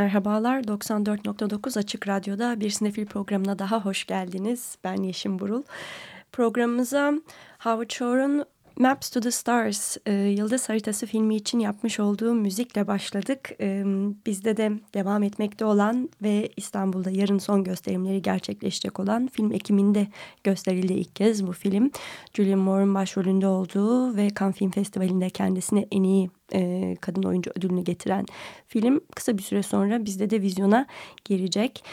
Merhabalar, 94.9 Açık Radyo'da bir sinefil programına daha hoş geldiniz. Ben Yeşim Burul. Programımıza Howard Shore'un Maps to the Stars, e, Yıldız Haritası filmi için yapmış olduğu müzikle başladık. E, bizde de devam etmekte olan ve İstanbul'da yarın son gösterimleri gerçekleşecek olan film ekiminde gösterildi ilk kez bu film. Julian Moore'un başrolünde olduğu ve Cannes Film Festivali'nde kendisine en iyi e, kadın oyuncu ödülünü getiren film kısa bir süre sonra bizde de vizyona girecek.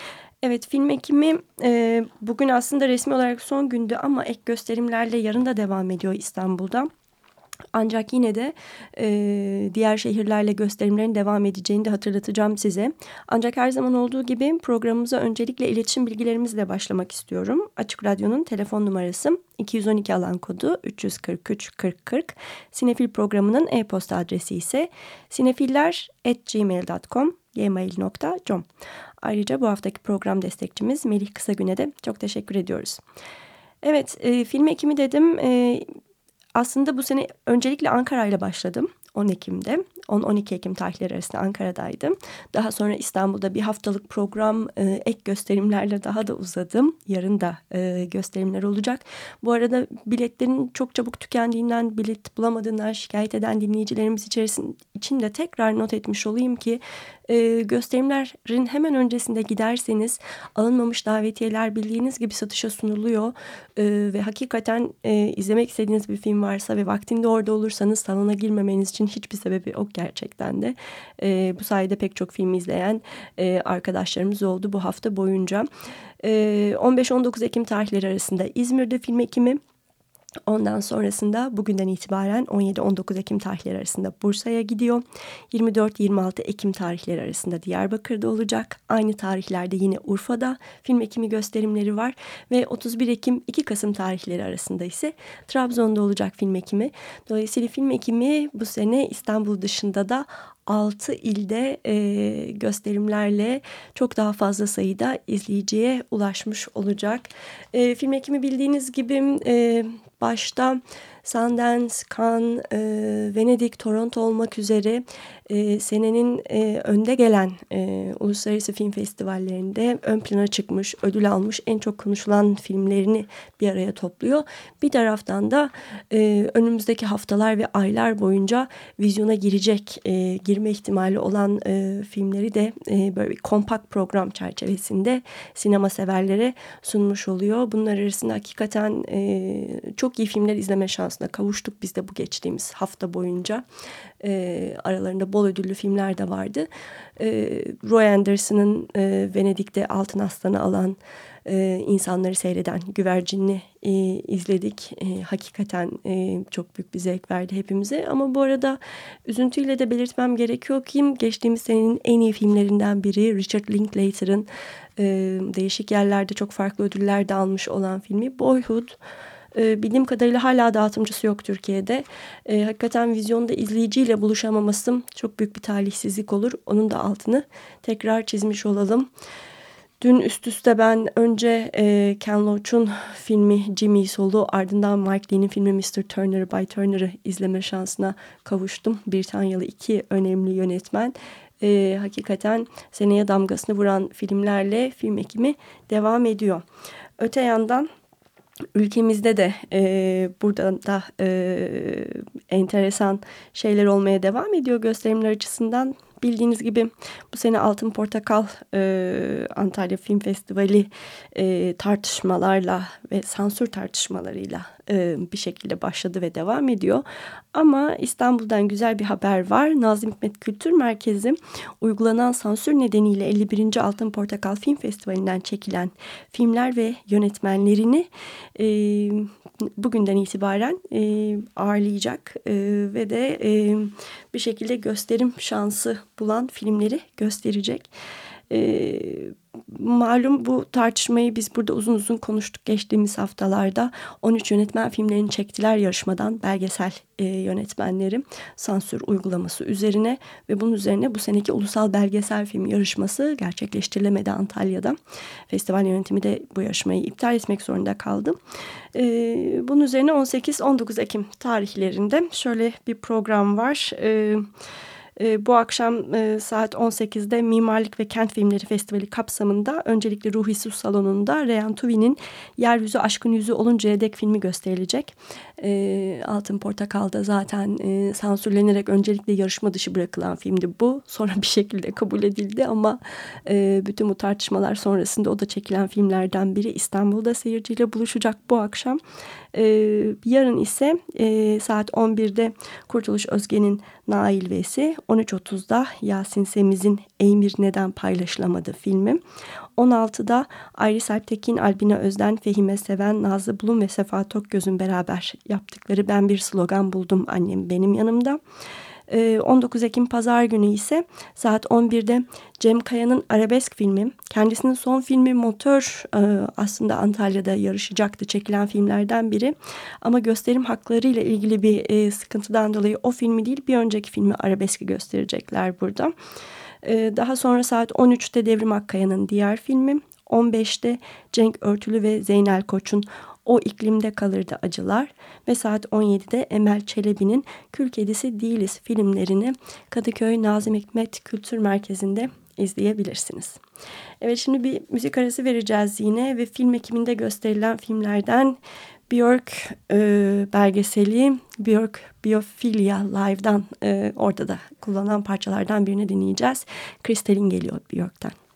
Evet film ekimi e, bugün aslında resmi olarak son gündü ama ek gösterimlerle yarın da devam ediyor İstanbul'da. Ancak yine de e, diğer şehirlerle gösterimlerin devam edeceğini de hatırlatacağım size. Ancak her zaman olduğu gibi programımıza öncelikle iletişim bilgilerimizle başlamak istiyorum. Açık Radyo'nun telefon numarası 212 alan kodu 343 40 40. Sinefil programının e-posta adresi ise sinefiller.gmail.com gmail.com Ayrıca bu haftaki program destekçimiz Melih Kısagün'e de çok teşekkür ediyoruz. Evet, e, film ekimi dedim. E, aslında bu sene öncelikle Ankara ile başladım. 10 Ekim'de, 10-12 Ekim tarihleri arasında Ankara'daydım. Daha sonra İstanbul'da bir haftalık program e, ek gösterimlerle daha da uzadım. Yarın da e, gösterimler olacak. Bu arada biletlerin çok çabuk tükendiğinden, bilet bulamadığından şikayet eden dinleyicilerimiz için de tekrar not etmiş olayım ki e, gösterimlerin hemen öncesinde giderseniz alınmamış davetiyeler bildiğiniz gibi satışa sunuluyor. E, ve hakikaten e, izlemek istediğiniz bir film varsa ve vaktinde orada olursanız salona girmemeniz için hiçbir sebebi yok gerçekten de. E, bu sayede pek çok film izleyen e, arkadaşlarımız oldu bu hafta boyunca. E, 15-19 Ekim tarihleri arasında İzmir'de film ekimi Ondan sonrasında bugünden itibaren 17-19 Ekim tarihleri arasında Bursa'ya gidiyor. 24-26 Ekim tarihleri arasında Diyarbakır'da olacak. Aynı tarihlerde yine Urfa'da film ekimi gösterimleri var. Ve 31 Ekim 2 Kasım tarihleri arasında ise Trabzon'da olacak film ekimi. Dolayısıyla film ekimi bu sene İstanbul dışında da 6 ilde e, gösterimlerle çok daha fazla sayıda izleyiciye ulaşmış olacak. E, film ekimi bildiğiniz gibi e, başta Sundance, Cannes, e, Venedik, Toronto olmak üzere e, senenin e, önde gelen e, uluslararası film festivallerinde ön plana çıkmış, ödül almış en çok konuşulan filmlerini bir araya topluyor. Bir taraftan da e, önümüzdeki haftalar ve aylar boyunca vizyona girecek, e, girme ihtimali olan e, filmleri de e, böyle bir kompakt program çerçevesinde sinema severlere sunmuş oluyor. Bunlar arasında hakikaten e, çok iyi filmler izleme şansına kavuştuk biz de bu geçtiğimiz hafta boyunca. E, aralarında bol ödüllü filmler de vardı. E, Roy Anderson'ın e, Venedik'te Altın Aslan'ı alan e, insanları seyreden güvercinli e, izledik. E, hakikaten e, çok büyük bir zevk verdi hepimize. Ama bu arada üzüntüyle de belirtmem gerekiyor ki geçtiğimiz senenin en iyi filmlerinden biri Richard Linklater'ın e, değişik yerlerde çok farklı ödüller de almış olan filmi Boyhood. E, bildiğim kadarıyla hala dağıtımcısı yok Türkiye'de. E, hakikaten vizyonda izleyiciyle buluşamaması çok büyük bir talihsizlik olur. Onun da altını tekrar çizmiş olalım. Dün üst üste ben önce e, Ken Loach'un filmi Jimmy Solu ardından Mike Lee'nin filmi Mr. Turner by Turner'ı izleme şansına kavuştum. Britanyalı iki önemli yönetmen. E, hakikaten seneye damgasını vuran filmlerle film ekimi devam ediyor. Öte yandan ülkemizde de e, burada da e, enteresan şeyler olmaya devam ediyor gösterimler açısından. Bildiğiniz gibi bu sene Altın Portakal e, Antalya Film Festivali e, tartışmalarla ve sansür tartışmalarıyla e, bir şekilde başladı ve devam ediyor. Ama İstanbul'dan güzel bir haber var. Nazım Hikmet Kültür Merkezi uygulanan sansür nedeniyle 51. Altın Portakal Film Festivali'nden çekilen filmler ve yönetmenlerini e, bugünden itibaren e, ağırlayacak e, ve de e, bir şekilde gösterim şansı bulan filmleri gösterecek. E, malum bu tartışmayı biz burada uzun uzun konuştuk geçtiğimiz haftalarda. 13 yönetmen filmlerini çektiler yarışmadan belgesel e, yönetmenlerim sansür uygulaması üzerine ve bunun üzerine bu seneki ulusal belgesel film yarışması gerçekleştirilemedi Antalya'da. Festival yönetimi de bu yarışmayı iptal etmek zorunda kaldı. E, bunun üzerine 18-19 Ekim tarihlerinde şöyle bir program var. Evet E, bu akşam e, saat 18'de Mimarlık ve Kent Filmleri Festivali kapsamında öncelikle Ruhi Sus Salonu'nda Reyhan Tuvi'nin Yeryüzü Aşkın Yüzü Oluncaya Dek filmi gösterilecek. E, Altın Portakal'da zaten e, sansürlenerek öncelikle yarışma dışı bırakılan filmdi bu. Sonra bir şekilde kabul edildi ama e, bütün bu tartışmalar sonrasında o da çekilen filmlerden biri İstanbul'da seyirciyle buluşacak bu akşam. E, yarın ise e, saat 11'de Kurtuluş Özge'nin Nail V'si, 13.30'da Yasin Semiz'in Eymir Neden Paylaşılamadı filmi. 16'da Iris Alptekin, Albina Özden, Fehime Seven, Nazlı Bulun ve Sefa Tokgöz'ün beraber yaptıkları Ben Bir Slogan Buldum Annem Benim Yanımda. 19 ee, Ekim Pazar günü ise saat 11'de Cem Kaya'nın arabesk filmi. Kendisinin son filmi Motor e, aslında Antalya'da yarışacaktı çekilen filmlerden biri. Ama gösterim hakları ile ilgili bir e, sıkıntıdan dolayı o filmi değil bir önceki filmi arabeski gösterecekler burada. Ee, daha sonra saat 13'te Devrim Akkaya'nın diğer filmi. 15'te Cenk Örtülü ve Zeynel Koç'un o iklimde kalırdı acılar ve saat 17'de Emel Çelebi'nin Kül Kedisi Değiliz filmlerini Kadıköy Nazım Hikmet Kültür Merkezi'nde izleyebilirsiniz. Evet şimdi bir müzik arası vereceğiz yine ve film ekiminde gösterilen filmlerden Björk e, belgeseli Björk Biophilia Live'dan e, orada da kullanılan parçalardan birini dinleyeceğiz. Kristalin geliyor Björk'ten.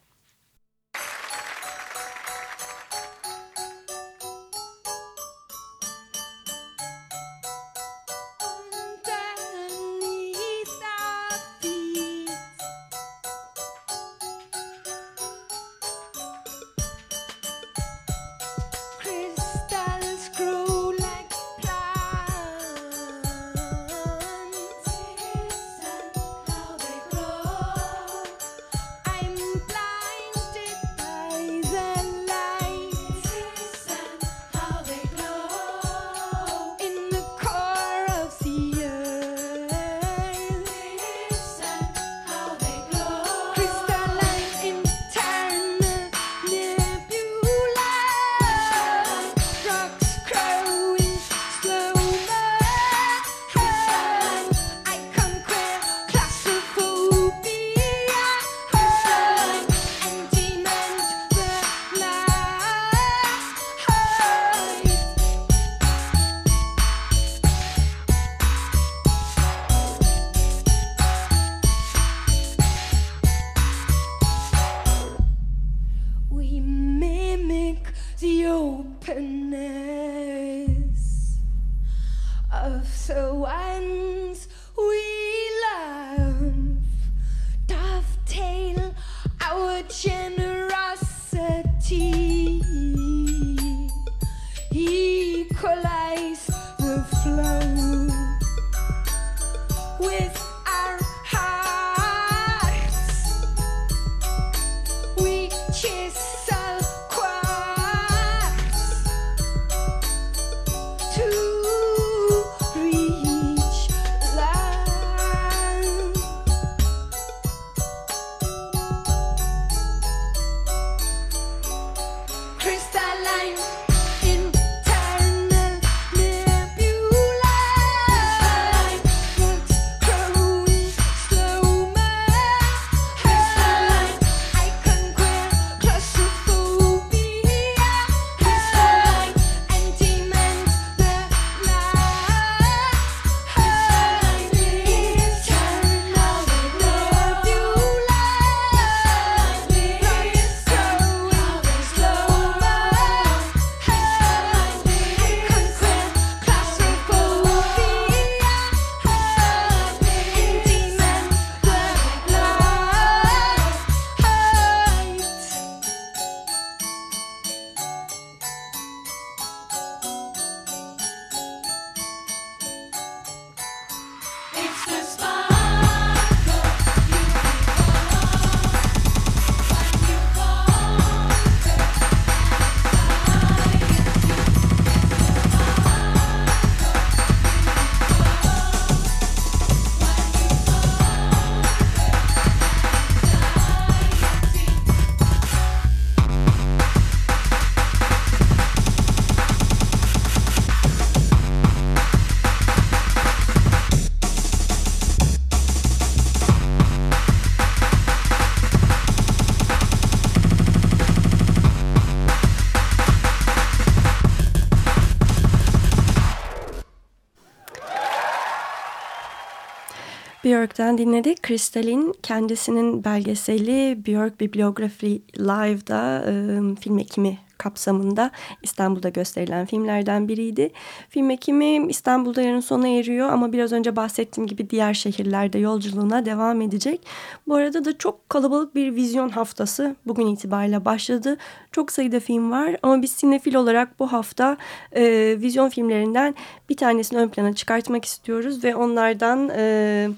Björk'ten dinledik. Kristal'in kendisinin belgeseli Björk Bibliografi Live'da e, film ekimi kapsamında İstanbul'da gösterilen filmlerden biriydi. Film ekimi İstanbul'da yarın sona eriyor ama biraz önce bahsettiğim gibi diğer şehirlerde yolculuğuna devam edecek. Bu arada da çok kalabalık bir vizyon haftası bugün itibariyle başladı. Çok sayıda film var ama biz sinefil olarak bu hafta e, vizyon filmlerinden bir tanesini ön plana çıkartmak istiyoruz ve onlardan... E,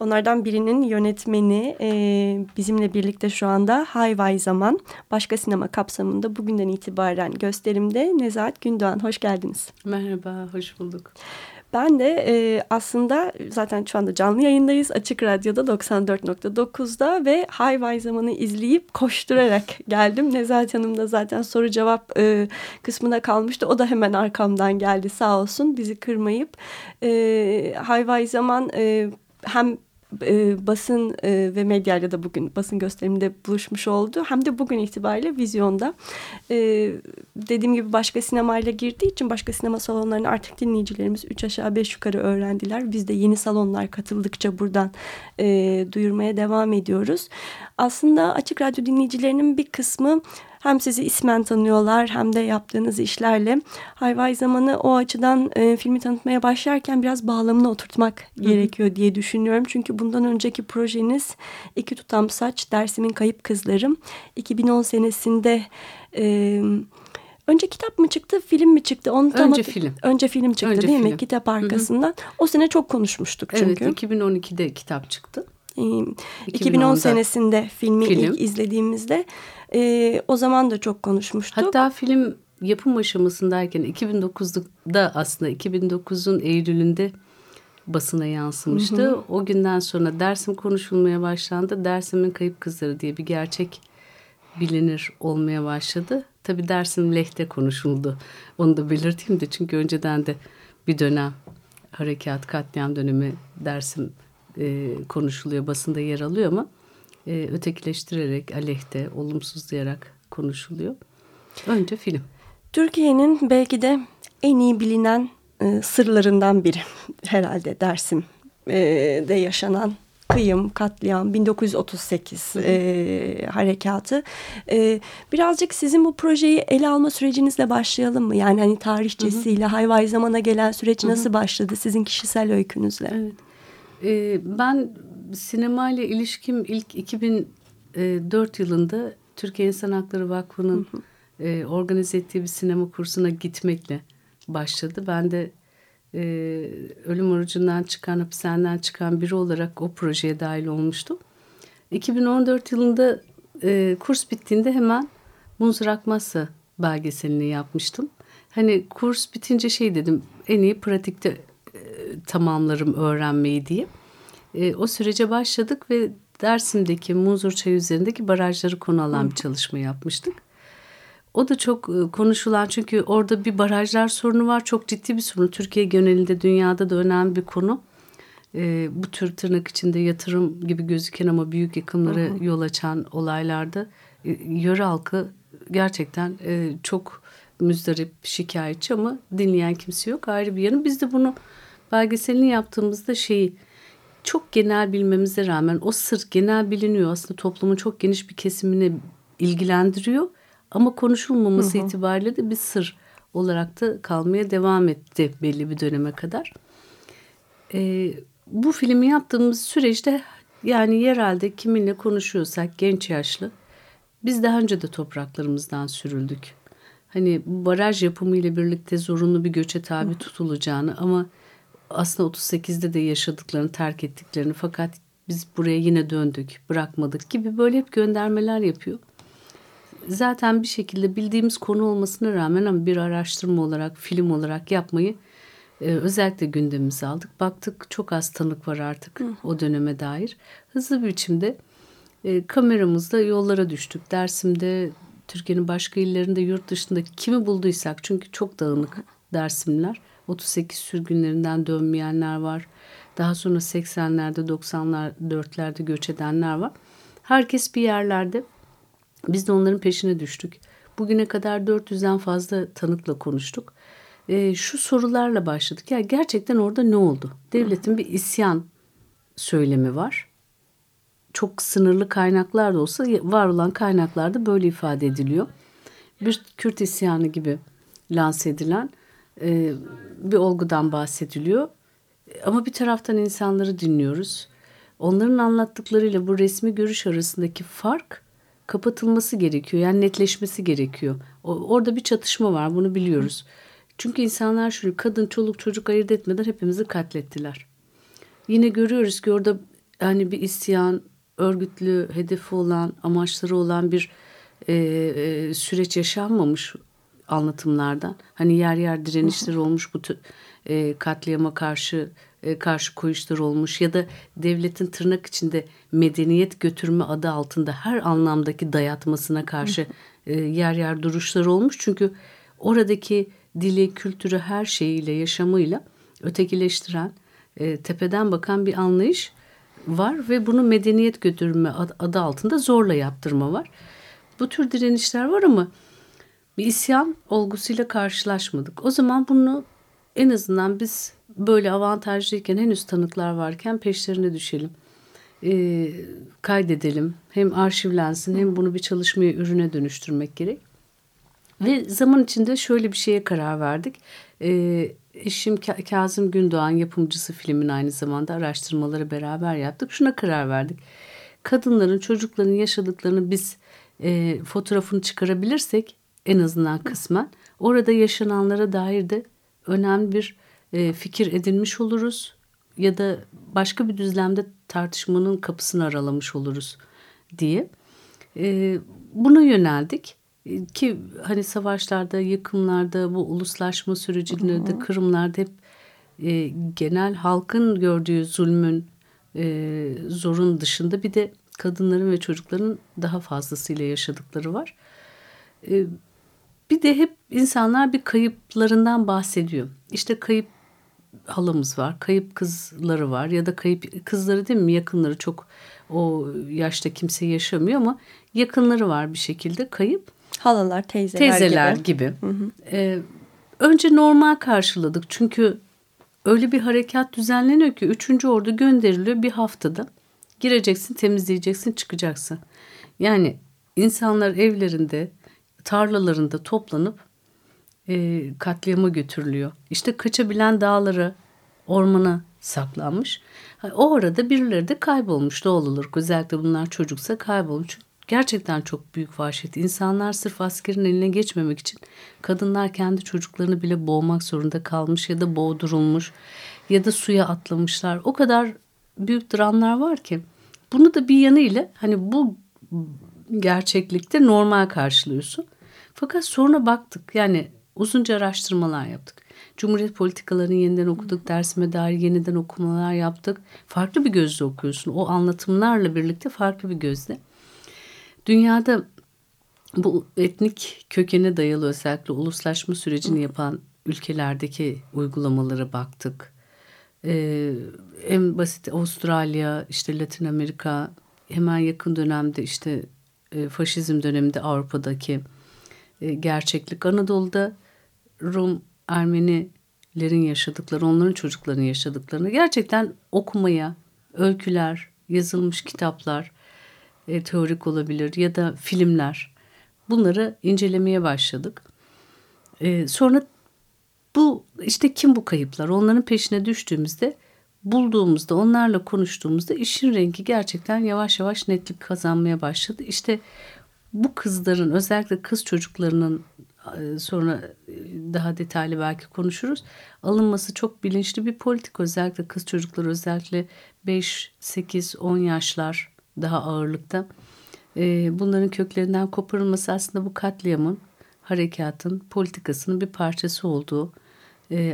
Onlardan birinin yönetmeni e, bizimle birlikte şu anda Hayvay Zaman başka sinema kapsamında bugünden itibaren gösterimde Nezahat Gündoğan. Hoş geldiniz. Merhaba, hoş bulduk. Ben de e, aslında zaten şu anda canlı yayındayız. Açık Radyo'da 94.9'da ve Hayvay Zaman'ı izleyip koşturarak geldim. Nezahat Hanım da zaten soru cevap e, kısmına kalmıştı. O da hemen arkamdan geldi sağ olsun bizi kırmayıp. E, Hayvay Zaman e, hem e, basın e, ve medyayla da bugün basın gösteriminde buluşmuş oldu. Hem de bugün itibariyle vizyonda. E, dediğim gibi başka sinemayla girdiği için başka sinema salonlarını artık dinleyicilerimiz üç aşağı beş yukarı öğrendiler. Biz de yeni salonlar katıldıkça buradan e, duyurmaya devam ediyoruz. Aslında Açık Radyo dinleyicilerinin bir kısmı hem sizi ismen tanıyorlar hem de yaptığınız işlerle. Hayvay Zamanı o açıdan e, filmi tanıtmaya başlarken biraz bağlamını oturtmak Hı -hı. gerekiyor diye düşünüyorum. Çünkü bundan önceki projeniz İki Tutam Saç, Dersimin Kayıp Kızlarım. 2010 senesinde... E, Önce kitap mı çıktı, film mi çıktı? Onu önce film. Önce film çıktı önce değil film. mi? Kitap arkasından. Hı hı. O sene çok konuşmuştuk çünkü. Evet, 2012'de kitap çıktı. 2010 2010 senesinde filmi film. ilk izlediğimizde e, o zaman da çok konuşmuştuk. Hatta film yapım aşamasındayken 2009'da aslında 2009'un Eylül'ünde basına yansımıştı. Hı hı. O günden sonra Dersim konuşulmaya başlandı. Dersim'in Kayıp Kızları diye bir gerçek bilinir olmaya başladı. Tabii Dersim lehte konuşuldu. Onu da belirteyim de çünkü önceden de bir dönem harekat katliam dönemi Dersim e, konuşuluyor, basında yer alıyor ama e, ötekileştirerek, aleyhte, olumsuzlayarak konuşuluyor. Önce film. Türkiye'nin belki de en iyi bilinen e, sırlarından biri herhalde Dersim e, de yaşanan kıyım, katliam, 1938 e, harekatı. E, birazcık sizin bu projeyi ele alma sürecinizle başlayalım mı? Yani hani tarihçesiyle, hayvay zamana gelen süreç nasıl başladı sizin kişisel öykünüzle? Evet. E, ben sinemayla ilişkim ilk 2004 yılında Türkiye İnsan Hakları Vakfı'nın e, organize ettiği bir sinema kursuna gitmekle başladı. Ben de e, ölüm orucundan çıkan, hapishaneden çıkan biri olarak o projeye dahil olmuştum. 2014 yılında e, kurs bittiğinde hemen Munzur Akmazsa belgeselini yapmıştım. Hani kurs bitince şey dedim en iyi pratikte tamamlarım öğrenmeyi diye. E, o sürece başladık ve Dersim'deki Muzur Çayı üzerindeki barajları konu alan bir çalışma yapmıştık. O da çok e, konuşulan çünkü orada bir barajlar sorunu var. Çok ciddi bir sorun. Türkiye genelinde dünyada da önemli bir konu. E, bu tür tırnak içinde yatırım gibi gözüken ama büyük yıkımlara hı. yol açan olaylarda e, yöre halkı gerçekten e, çok müzdarip, şikayetçi ama dinleyen kimse yok. Ayrı bir yanı. Biz de bunu belgeselini yaptığımızda şeyi çok genel bilmemize rağmen o sır genel biliniyor. Aslında toplumun çok geniş bir kesimini ilgilendiriyor. Ama konuşulmaması hı hı. itibariyle de bir sır olarak da kalmaya devam etti belli bir döneme kadar. Ee, bu filmi yaptığımız süreçte yani yerelde kiminle konuşuyorsak genç yaşlı biz daha önce de topraklarımızdan sürüldük. Hani baraj yapımı ile birlikte zorunlu bir göçe tabi tutulacağını ama aslında 38'de de yaşadıklarını, terk ettiklerini fakat biz buraya yine döndük, bırakmadık gibi böyle hep göndermeler yapıyor. Zaten bir şekilde bildiğimiz konu olmasına rağmen ama bir araştırma olarak, film olarak yapmayı e, özellikle gündemimize aldık. Baktık çok az tanık var artık Hı. o döneme dair. Hızlı bir biçimde e, kameramızla yollara düştük. Dersim'de, Türkiye'nin başka illerinde, yurt dışındaki kimi bulduysak çünkü çok dağınık Dersimler 38 sürgünlerinden dönmeyenler var. Daha sonra 80'lerde 94'lerde göç edenler var. Herkes bir yerlerde. Biz de onların peşine düştük. Bugüne kadar 400'den fazla tanıkla konuştuk. E, şu sorularla başladık. Ya gerçekten orada ne oldu? Devletin bir isyan söylemi var. Çok sınırlı kaynaklar da olsa var olan kaynaklarda böyle ifade ediliyor. Bir Kürt isyanı gibi lanse edilen e, bir olgudan bahsediliyor. Ama bir taraftan insanları dinliyoruz. Onların anlattıklarıyla bu resmi görüş arasındaki fark kapatılması gerekiyor. Yani netleşmesi gerekiyor. O, orada bir çatışma var bunu biliyoruz. Çünkü insanlar şunu kadın, çoluk, çocuk ayırt etmeden hepimizi katlettiler. Yine görüyoruz ki orada hani bir isyan, örgütlü, hedefi olan, amaçları olan bir e, e, süreç yaşanmamış anlatımlardan. Hani yer yer direnişler olmuş bu e, katliama karşı e, karşı koyuşlar olmuş ya da devletin tırnak içinde medeniyet götürme adı altında her anlamdaki dayatmasına karşı e, yer yer duruşlar olmuş. Çünkü oradaki dili, kültürü her şeyiyle, yaşamıyla ötekileştiren, e, tepeden bakan bir anlayış var ve bunu medeniyet götürme adı altında zorla yaptırma var. Bu tür direnişler var ama bir isyan olgusuyla karşılaşmadık. O zaman bunu en azından biz böyle avantajlıyken henüz tanıklar varken peşlerine düşelim. E, kaydedelim. Hem arşivlensin hem bunu bir çalışmaya ürüne dönüştürmek gerek. Ve zaman içinde şöyle bir şeye karar verdik. E, eşim Kazım Gündoğan yapımcısı filmin aynı zamanda araştırmaları beraber yaptık. Şuna karar verdik. Kadınların, çocukların yaşadıklarını biz e, fotoğrafını çıkarabilirsek en azından kısmen. Orada yaşananlara dair de önemli bir e, fikir edinmiş oluruz ya da başka bir düzlemde tartışmanın kapısını aralamış oluruz diye. E, buna yöneldik. E, ki hani savaşlarda, yıkımlarda, bu uluslaşma sürecinde, kırımlarda hep e, genel halkın gördüğü zulmün, e, zorun dışında bir de kadınların ve çocukların daha fazlasıyla yaşadıkları var. E, bir de hep insanlar bir kayıplarından bahsediyor. İşte kayıp halamız var, kayıp kızları var ya da kayıp kızları değil mi yakınları çok o yaşta kimse yaşamıyor ama yakınları var bir şekilde kayıp. Halalar, teyzeler, teyzeler gibi. gibi. Hı hı. Ee, önce normal karşıladık çünkü öyle bir harekat düzenleniyor ki üçüncü ordu gönderiliyor bir haftada. Gireceksin, temizleyeceksin, çıkacaksın. Yani insanlar evlerinde, tarlalarında toplanıp e, katliama götürülüyor. İşte kaçabilen dağlara, ormana saklanmış. O arada birileri de kaybolmuş doğal olarak. Özellikle bunlar çocuksa kaybolmuş. Gerçekten çok büyük vahşet. İnsanlar sırf askerin eline geçmemek için kadınlar kendi çocuklarını bile boğmak zorunda kalmış ya da boğdurulmuş ya da suya atlamışlar. O kadar büyük dramlar var ki. Bunu da bir yanıyla hani bu gerçeklikte normal karşılıyorsun. Fakat sonra baktık yani uzunca araştırmalar yaptık. Cumhuriyet politikalarını yeniden okuduk, dersime dair yeniden okumalar yaptık. Farklı bir gözle okuyorsun. O anlatımlarla birlikte farklı bir gözle. Dünyada bu etnik kökene dayalı özellikle uluslaşma sürecini yapan ülkelerdeki uygulamalara baktık. Ee, en basit Avustralya, işte Latin Amerika, hemen yakın dönemde işte e, faşizm döneminde Avrupa'daki e, gerçeklik. Anadolu'da Rum, Ermenilerin yaşadıkları, onların çocuklarının yaşadıklarını gerçekten okumaya, öyküler, yazılmış kitaplar, e, teorik olabilir ya da filmler bunları incelemeye başladık. E, sonra bu işte kim bu kayıplar onların peşine düştüğümüzde bulduğumuzda onlarla konuştuğumuzda işin rengi gerçekten yavaş yavaş netlik kazanmaya başladı. İşte bu kızların özellikle kız çocuklarının e, sonra e, daha detaylı belki konuşuruz. Alınması çok bilinçli bir politik özellikle kız çocukları özellikle 5, 8, 10 yaşlar daha ağırlıkta. E, bunların köklerinden koparılması aslında bu katliamın, harekatın, politikasının bir parçası olduğu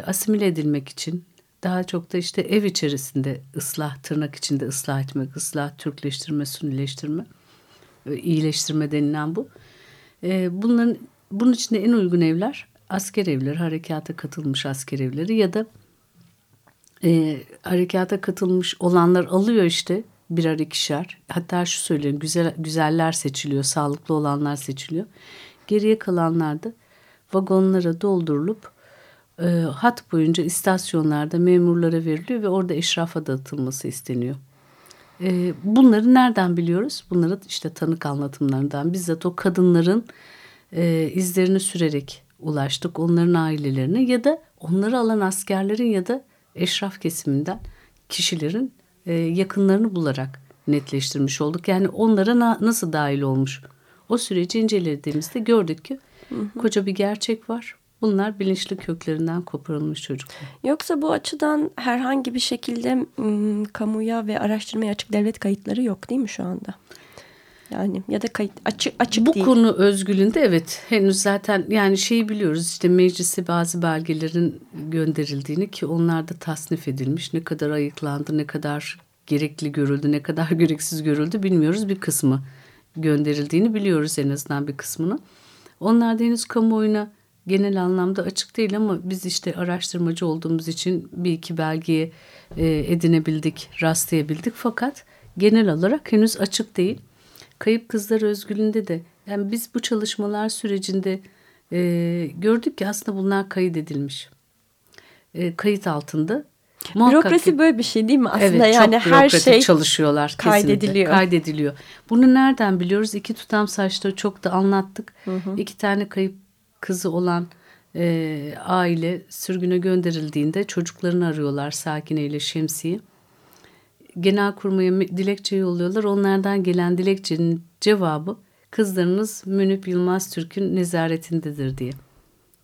asimile edilmek için daha çok da işte ev içerisinde ıslah, tırnak içinde ıslah etmek, ıslah, Türkleştirme, Sunileştirme iyileştirme denilen bu. E, bunların bunun içinde en uygun evler asker evleri, harekata katılmış asker evleri ya da e, harekata katılmış olanlar alıyor işte birer ikişer. Hatta şu söyleyeyim güzel, güzeller seçiliyor, sağlıklı olanlar seçiliyor. Geriye kalanlar da vagonlara doldurulup e, hat boyunca istasyonlarda memurlara veriliyor ve orada eşrafa dağıtılması isteniyor. E, bunları nereden biliyoruz? Bunları işte tanık anlatımlarından bizzat o kadınların e, izlerini sürerek ulaştık. Onların ailelerine ya da onları alan askerlerin ya da eşraf kesiminden kişilerin e, yakınlarını bularak netleştirmiş olduk. Yani onlara na, nasıl dahil olmuş? O süreci incelediğimizde gördük ki hı hı. koca bir gerçek var. Bunlar bilinçli köklerinden koparılmış çocuklar. Yoksa bu açıdan herhangi bir şekilde ım, kamuya ve araştırmaya açık devlet kayıtları yok değil mi şu anda? Yani ya da kayıt açık açık Bu değil. Bu konu özgülünde evet henüz zaten yani şeyi biliyoruz işte meclise bazı belgelerin gönderildiğini ki onlar da tasnif edilmiş. Ne kadar ayıklandı ne kadar gerekli görüldü ne kadar gereksiz görüldü bilmiyoruz bir kısmı gönderildiğini biliyoruz en azından bir kısmını. Onlar da henüz kamuoyuna genel anlamda açık değil ama biz işte araştırmacı olduğumuz için bir iki belgeyi e, edinebildik, rastlayabildik fakat genel olarak henüz açık değil. Kayıp Kızlar Özgülü'nde de yani biz bu çalışmalar sürecinde e, gördük ki aslında bunlar kaydedilmiş. E, kayıt altında. Muhakkak Bürokrasi ki, böyle bir şey değil mi? Aslında evet, yani her şey çalışıyorlar kaydediliyor. Kaydediliyor. Bunu nereden biliyoruz? İki tutam saçta çok da anlattık. Hı hı. İki tane kayıp kızı olan e, aile sürgüne gönderildiğinde çocuklarını arıyorlar Sakine ile Şemsi'yi. Genelkurmay'a dilekçe yolluyorlar. Onlardan gelen dilekçenin cevabı kızlarınız Münip Yılmaz Türk'ün nezaretindedir diye.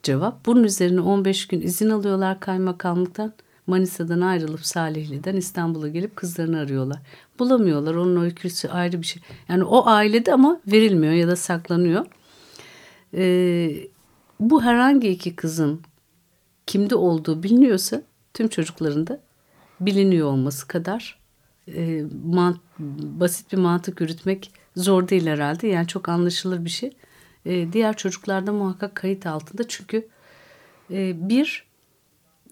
Cevap bunun üzerine 15 gün izin alıyorlar kaymakamlıktan. Manisa'dan ayrılıp Salihli'den İstanbul'a gelip kızlarını arıyorlar. Bulamıyorlar onun öyküsü ayrı bir şey. Yani o ailede ama verilmiyor ya da saklanıyor. Ee, bu herhangi iki kızın kimde olduğu biliniyorsa tüm çocuklarında biliniyor olması kadar e, mant, basit bir mantık yürütmek zor değil herhalde. Yani çok anlaşılır bir şey. E, diğer çocuklarda muhakkak kayıt altında çünkü e, bir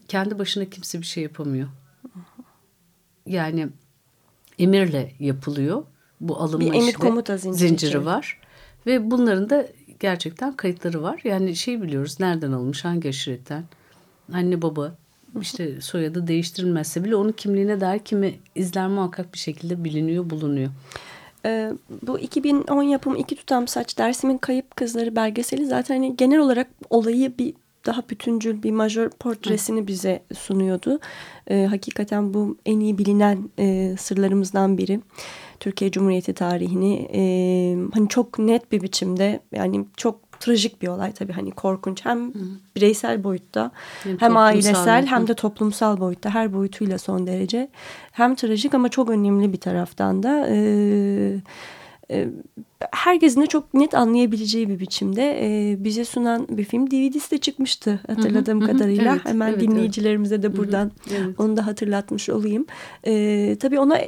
kendi başına kimse bir şey yapamıyor. Yani emirle yapılıyor. Bu alınma bir emir işte, komuta zinciri, zinciri var. Ve bunların da gerçekten kayıtları var. Yani şey biliyoruz nereden alınmış, hangi aşiretten. Anne baba işte soyadı değiştirilmezse bile onun kimliğine dair kimi izler muhakkak bir şekilde biliniyor, bulunuyor. Ee, bu 2010 yapım iki tutam saç dersimin kayıp kızları belgeseli zaten hani genel olarak olayı bir daha bütüncül bir majör portresini bize sunuyordu. Ee, hakikaten bu en iyi bilinen e, sırlarımızdan biri. Türkiye Cumhuriyeti tarihini e, hani çok net bir biçimde yani çok trajik bir olay tabii hani korkunç hem Hı. bireysel boyutta hem, hem ailesel hem de toplumsal boyutta her boyutuyla son derece hem trajik ama çok önemli bir taraftan da e, e, herkesin de çok net anlayabileceği bir biçimde e, bize sunan bir film DVD'si de çıkmıştı hatırladığım hı hı, kadarıyla. Evet, Hemen evet, dinleyicilerimize evet. de buradan hı hı, evet. onu da hatırlatmış olayım. E, tabii ona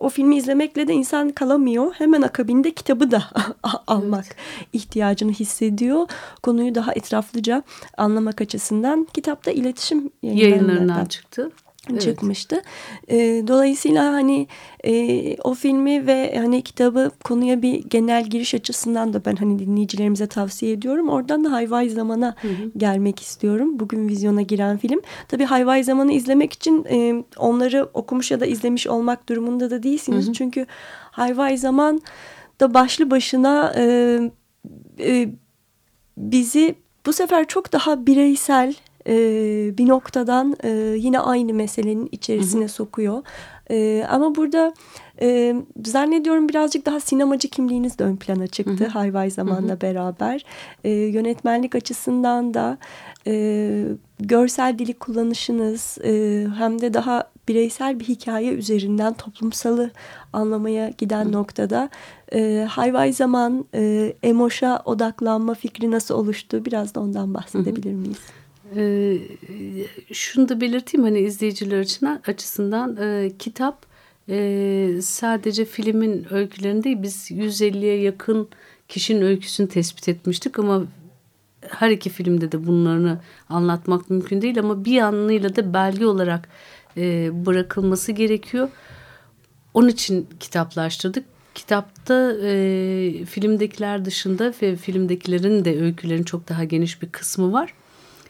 o filmi izlemekle de insan kalamıyor. Hemen akabinde kitabı da almak evet. ihtiyacını hissediyor. Konuyu daha etraflıca anlamak açısından kitapta iletişim yayınlarından çıktı evet. çıkmıştı. E, dolayısıyla hani e, o filmi ve hani kitabı konuya bir genel giriş açısından da ben hani dinleyicilerimize tavsiye ediyorum. Oradan da Hayvay Zaman'a hı hı. gelmek istiyorum. Bugün vizyona giren film. Tabii Hayvay Zaman'ı izlemek için e, onları okumuş ya da izlemiş olmak durumunda da değilsiniz. Hı hı. Çünkü Hayvay Zaman da başlı başına e, e, bizi bu sefer çok daha bireysel e, bir noktadan e, yine aynı meselenin içerisine hı hı. sokuyor. E, ama burada e, zannediyorum birazcık daha sinemacı kimliğiniz de ön plana çıktı hı hı. Hayvay Zaman'la hı hı. beraber. E, yönetmenlik açısından da e, görsel dili kullanışınız e, hem de daha bireysel bir hikaye üzerinden toplumsalı anlamaya giden Hı. noktada e, Hayvay Zaman, e, Emoş'a odaklanma fikri nasıl oluştu? Biraz da ondan bahsedebilir miyiz? Hı. Ee, şunu da belirteyim hani izleyiciler açısından, açısından e, kitap e, sadece filmin öykülerini değil biz 150'ye yakın kişinin öyküsünü tespit etmiştik ama her iki filmde de bunlarını anlatmak mümkün değil ama bir yanıyla da belge olarak e, bırakılması gerekiyor. Onun için kitaplaştırdık. Kitapta e, filmdekiler dışında ve filmdekilerin de öykülerin çok daha geniş bir kısmı var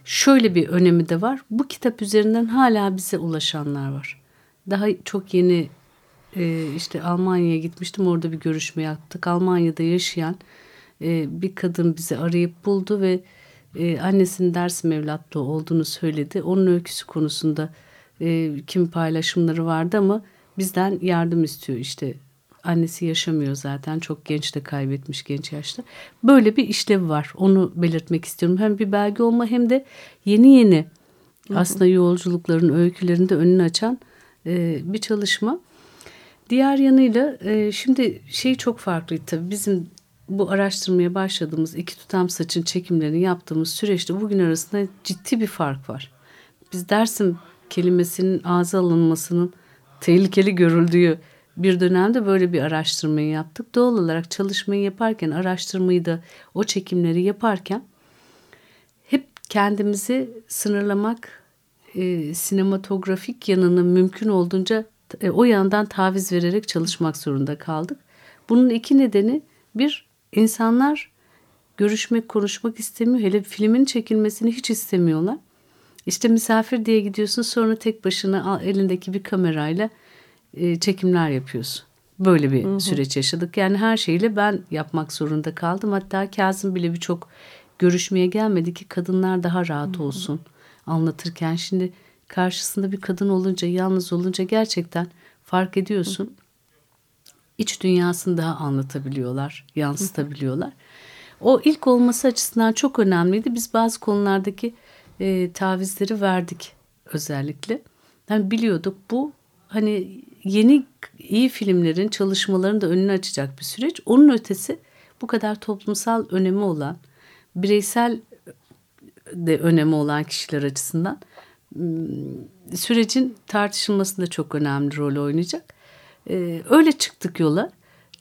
şöyle bir önemi de var. Bu kitap üzerinden hala bize ulaşanlar var. Daha çok yeni e, işte Almanya'ya gitmiştim. Orada bir görüşme yaptık. Almanya'da yaşayan e, bir kadın bizi arayıp buldu ve e, annesinin Dersim evlatlığı olduğunu söyledi. Onun öyküsü konusunda kim paylaşımları vardı ama bizden yardım istiyor işte. Annesi yaşamıyor zaten çok genç de kaybetmiş genç yaşta. Böyle bir işlev var onu belirtmek istiyorum. Hem bir belge olma hem de yeni yeni aslında yolculukların öykülerinde önünü açan e, bir çalışma. Diğer yanıyla e, şimdi şey çok farklı tabii bizim bu araştırmaya başladığımız iki tutam saçın çekimlerini yaptığımız süreçte bugün arasında ciddi bir fark var. Biz Dersim kelimesinin ağza alınmasının tehlikeli görüldüğü bir dönemde böyle bir araştırmayı yaptık. Doğal olarak çalışmayı yaparken, araştırmayı da o çekimleri yaparken hep kendimizi sınırlamak, e, sinematografik yanını mümkün olduğunca e, o yandan taviz vererek çalışmak zorunda kaldık. Bunun iki nedeni bir insanlar görüşmek, konuşmak istemiyor. Hele filmin çekilmesini hiç istemiyorlar. İşte misafir diye gidiyorsun sonra tek başına elindeki bir kamerayla e, çekimler yapıyorsun. Böyle bir hı hı. süreç yaşadık. Yani her şeyle ben yapmak zorunda kaldım. Hatta Kazım bile birçok görüşmeye gelmedi ki kadınlar daha rahat olsun anlatırken. Şimdi karşısında bir kadın olunca, yalnız olunca gerçekten fark ediyorsun. İç dünyasını daha anlatabiliyorlar, yansıtabiliyorlar. O ilk olması açısından çok önemliydi. Biz bazı konulardaki e, tavizleri verdik özellikle. Yani biliyorduk bu hani yeni iyi filmlerin çalışmalarını da önünü açacak bir süreç. Onun ötesi bu kadar toplumsal önemi olan, bireysel de önemi olan kişiler açısından hmm, sürecin tartışılmasında çok önemli rol oynayacak. Ee, öyle çıktık yola.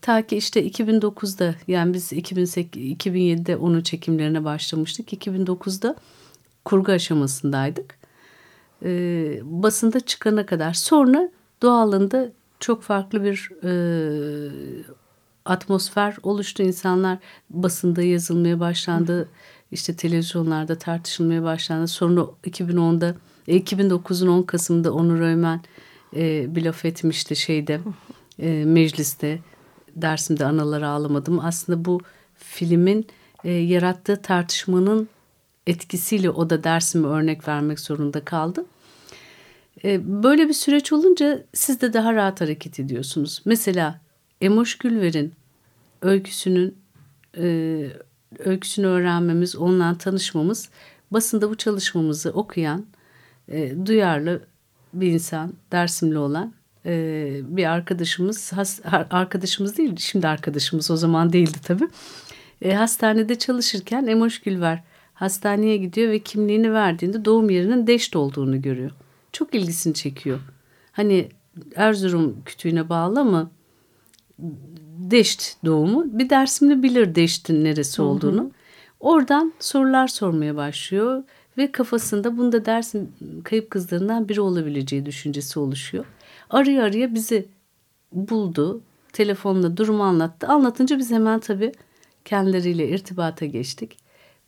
Ta ki işte 2009'da yani biz 2008, 2007'de onun çekimlerine başlamıştık. 2009'da kurgu aşamasındaydık. Ee, basında çıkana kadar. Sonra doğalında çok farklı bir e, atmosfer oluştu. İnsanlar basında yazılmaya başlandı. İşte televizyonlarda tartışılmaya başlandı. Sonra 2010'da 2009'un 10 Kasım'da Onur Öğmen e, bir laf etmişti şeyde e, mecliste. Dersimde anaları ağlamadım. Aslında bu filmin e, yarattığı tartışmanın etkisiyle o da dersime örnek vermek zorunda kaldı. E, böyle bir süreç olunca siz de daha rahat hareket ediyorsunuz. Mesela Emoş Gülver'in öyküsünün e, öyküsünü öğrenmemiz, onunla tanışmamız basında bu çalışmamızı okuyan e, duyarlı bir insan, Dersimli olan bir arkadaşımız, arkadaşımız değil, şimdi arkadaşımız o zaman değildi tabii. Hastanede çalışırken Emoş Gülver hastaneye gidiyor ve kimliğini verdiğinde doğum yerinin Deşt olduğunu görüyor. Çok ilgisini çekiyor. Hani Erzurum kütüğüne bağlı ama Deşt doğumu. Bir Dersimli bilir Deşt'in neresi olduğunu. Hı hı. Oradan sorular sormaya başlıyor ve kafasında bunda Dersim kayıp kızlarından biri olabileceği düşüncesi oluşuyor. Araya araya bizi buldu. Telefonla durumu anlattı. Anlatınca biz hemen tabii kendileriyle irtibata geçtik.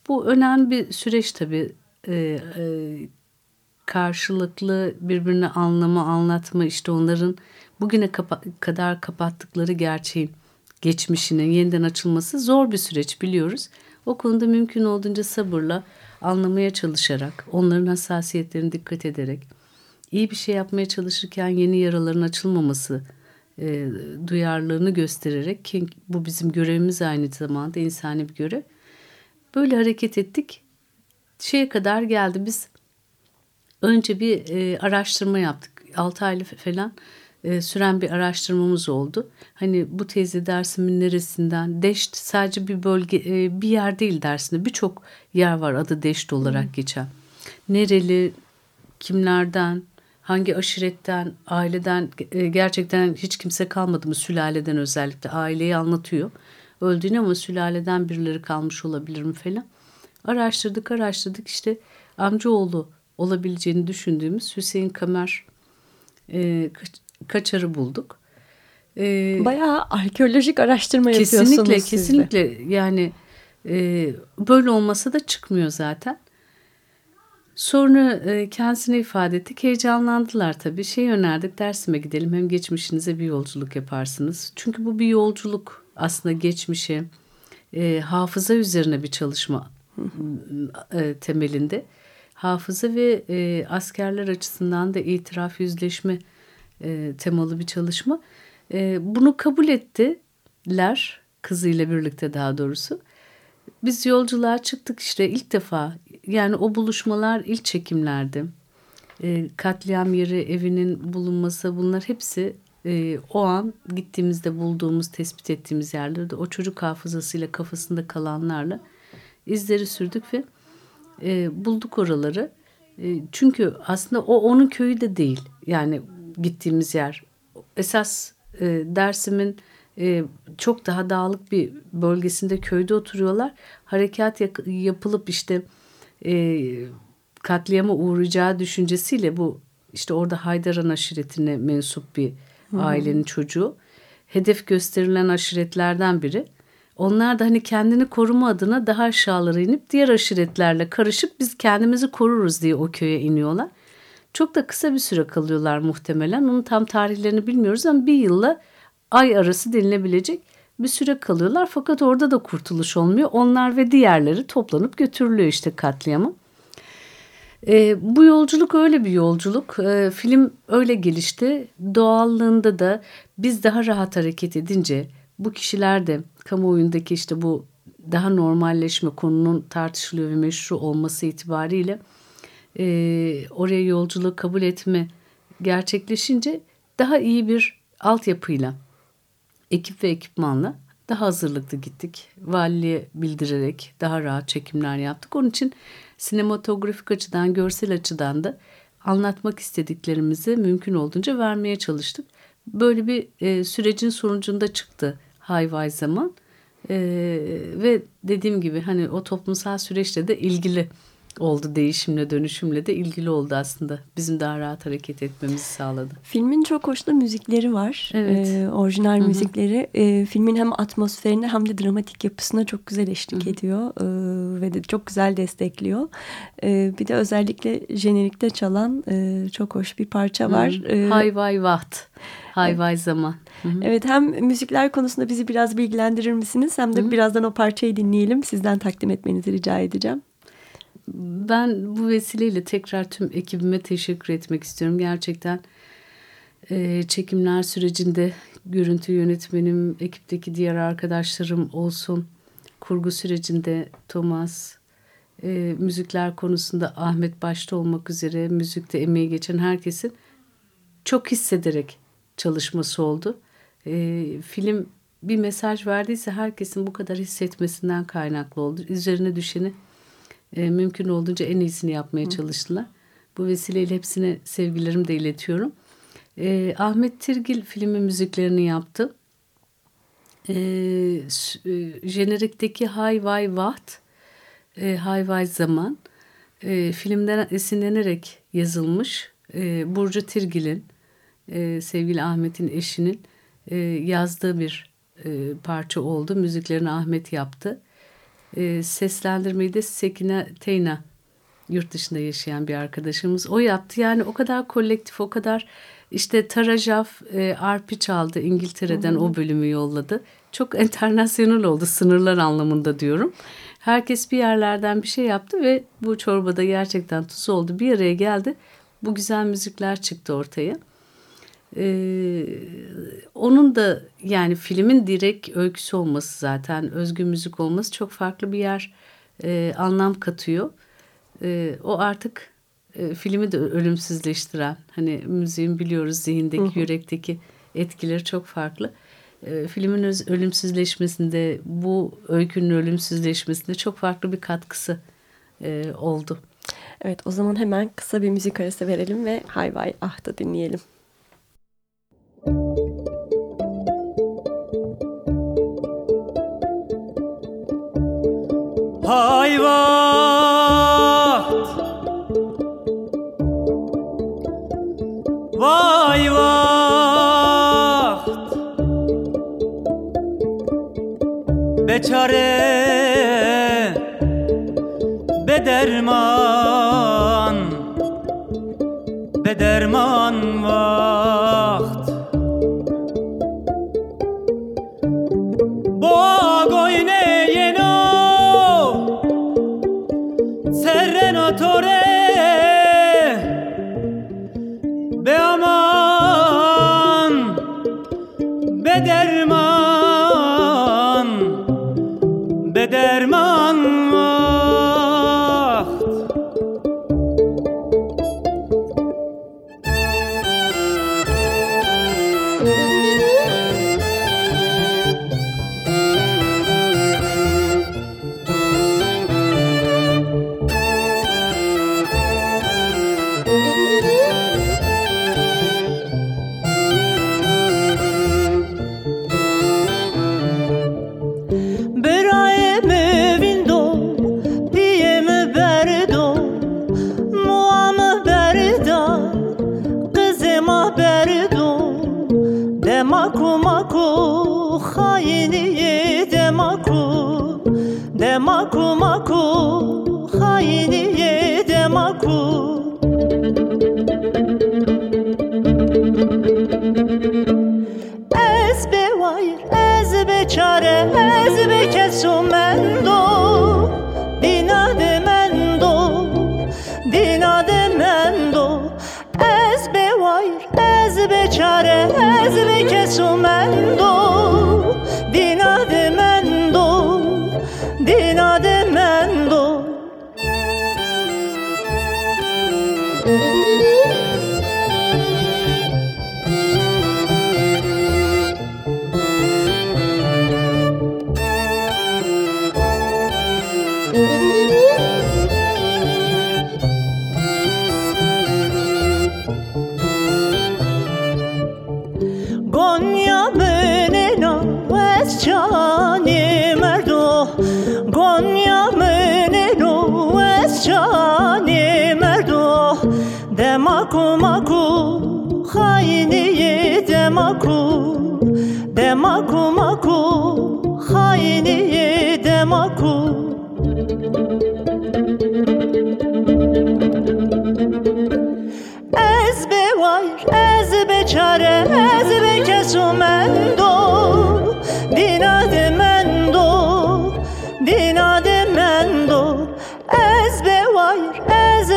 Bu önemli bir süreç tabii. Ee, e, karşılıklı birbirini anlama, anlatma işte onların bugüne kapa kadar kapattıkları gerçeğin geçmişinin yeniden açılması zor bir süreç biliyoruz. O konuda mümkün olduğunca sabırla anlamaya çalışarak, onların hassasiyetlerine dikkat ederek, iyi bir şey yapmaya çalışırken yeni yaraların açılmaması e, duyarlılığını göstererek ki bu bizim görevimiz aynı zamanda insani bir görev. Böyle hareket ettik. Şeye kadar geldi. Biz önce bir e, araştırma yaptık. 6 aylı falan e, süren bir araştırmamız oldu. Hani bu teyze Dersim'in neresinden? Deşt sadece bir bölge e, bir yer değil Dersim'de birçok yer var adı Deşt olarak geçen. Nereli, kimlerden, hangi aşiretten, aileden e, gerçekten hiç kimse kalmadı mı sülaleden özellikle aileyi anlatıyor. Öldüğünü ama sülaleden birileri kalmış olabilir mi falan. Araştırdık araştırdık işte amcaoğlu olabileceğini düşündüğümüz Hüseyin Kamer e, kaçarı bulduk. Ee, Bayağı arkeolojik araştırma kesinlikle, yapıyorsunuz Kesinlikle kesinlikle yani e, böyle olmasa da çıkmıyor zaten. Sonra e, kendisine ifade ettik. Heyecanlandılar tabii. Şey önerdik dersime gidelim. Hem geçmişinize bir yolculuk yaparsınız. Çünkü bu bir yolculuk aslında geçmişe. E, hafıza üzerine bir çalışma e, temelinde. Hafıza ve e, askerler açısından da itiraf yüzleşme e, temalı bir çalışma. E, bunu kabul ettiler kızıyla birlikte daha doğrusu. Biz yolculuğa çıktık işte ilk defa yani o buluşmalar ilk çekimlerdi. E, katliam yeri evinin bulunması bunlar hepsi e, o an gittiğimizde bulduğumuz tespit ettiğimiz yerlerde o çocuk hafızasıyla kafasında kalanlarla izleri sürdük ve e, bulduk oraları. E, çünkü aslında o onun köyü de değil yani gittiğimiz yer. Esas e, Dersim'in e, çok daha dağlık bir bölgesinde köyde oturuyorlar. Harekat yapılıp işte e, katliama uğrayacağı düşüncesiyle bu işte orada Haydaran aşiretine mensup bir ailenin çocuğu. Hedef gösterilen aşiretlerden biri. Onlar da hani kendini koruma adına daha aşağılara inip diğer aşiretlerle karışıp biz kendimizi koruruz diye o köye iniyorlar. Çok da kısa bir süre kalıyorlar muhtemelen. Onun tam tarihlerini bilmiyoruz ama bir yılla ay arası denilebilecek bir süre kalıyorlar. Fakat orada da kurtuluş olmuyor. Onlar ve diğerleri toplanıp götürülüyor işte katliamı. E, bu yolculuk öyle bir yolculuk. E, film öyle gelişti. Doğallığında da biz daha rahat hareket edince bu kişiler de kamuoyundaki işte bu daha normalleşme konunun tartışılıyor ve meşru olması itibariyle e, oraya yolculuğu kabul etme gerçekleşince daha iyi bir altyapıyla ekip ve ekipmanla daha hazırlıklı gittik. Valiliğe bildirerek daha rahat çekimler yaptık. Onun için sinematografik açıdan, görsel açıdan da anlatmak istediklerimizi mümkün olduğunca vermeye çalıştık. Böyle bir e, sürecin sonucunda çıktı Hayvay Zaman. E, ve dediğim gibi hani o toplumsal süreçte de ilgili oldu değişimle dönüşümle de ilgili oldu aslında. Bizim daha rahat hareket etmemizi sağladı. Filmin çok hoşlu müzikleri var. Evet. Ee, orijinal Hı-hı. müzikleri. Ee, filmin hem atmosferine hem de dramatik yapısına çok güzel eşlik Hı-hı. ediyor. Ee, ve de çok güzel destekliyor. Ee, bir de özellikle jenerikte çalan e, çok hoş bir parça var. Ee, Hay vay vaht. Hay vay zaman. Hı -hı. Evet hem müzikler konusunda bizi biraz bilgilendirir misiniz? Hem de Hı -hı. birazdan o parçayı dinleyelim. Sizden takdim etmenizi rica edeceğim. Ben bu vesileyle tekrar tüm ekibime teşekkür etmek istiyorum. Gerçekten e, çekimler sürecinde görüntü yönetmenim, ekipteki diğer arkadaşlarım olsun. Kurgu sürecinde Thomas, e, müzikler konusunda Ahmet başta olmak üzere müzikte emeği geçen herkesin çok hissederek çalışması oldu. E, film bir mesaj verdiyse herkesin bu kadar hissetmesinden kaynaklı oldu. Üzerine düşeni e, mümkün olduğunca en iyisini yapmaya çalıştılar. Bu vesileyle hepsine sevgilerimi de iletiyorum. E, Ahmet Tirgil filmin müziklerini yaptı. E, e, jenerikteki Hay Vay Vaht, e, Hay Vay Zaman e, filmden esinlenerek yazılmış. E, Burcu Tirgil'in, e, sevgili Ahmet'in eşinin e, yazdığı bir e, parça oldu. Müziklerini Ahmet yaptı e, seslendirmeyi de Sekine Teyna yurt dışında yaşayan bir arkadaşımız o yaptı. Yani o kadar kolektif o kadar işte Tarajaf e, arpi çaldı İngiltere'den hı hı. o bölümü yolladı. Çok internasyonel oldu sınırlar anlamında diyorum. Herkes bir yerlerden bir şey yaptı ve bu çorbada gerçekten tuz oldu. Bir araya geldi. Bu güzel müzikler çıktı ortaya. Ee, onun da yani filmin direkt öyküsü olması zaten özgü müzik olması çok farklı bir yer e, anlam katıyor. E, o artık e, filmi de ölümsüzleştiren hani müziğin biliyoruz zihindeki hı hı. yürekteki etkileri çok farklı. E, filmin öz, ölümsüzleşmesinde bu öykünün ölümsüzleşmesinde çok farklı bir katkısı e, oldu. Evet o zaman hemen kısa bir müzik arası verelim ve Hayvay Ah'ta dinleyelim. Hayvat. Vay vaht Beçare Bederman derman vaxt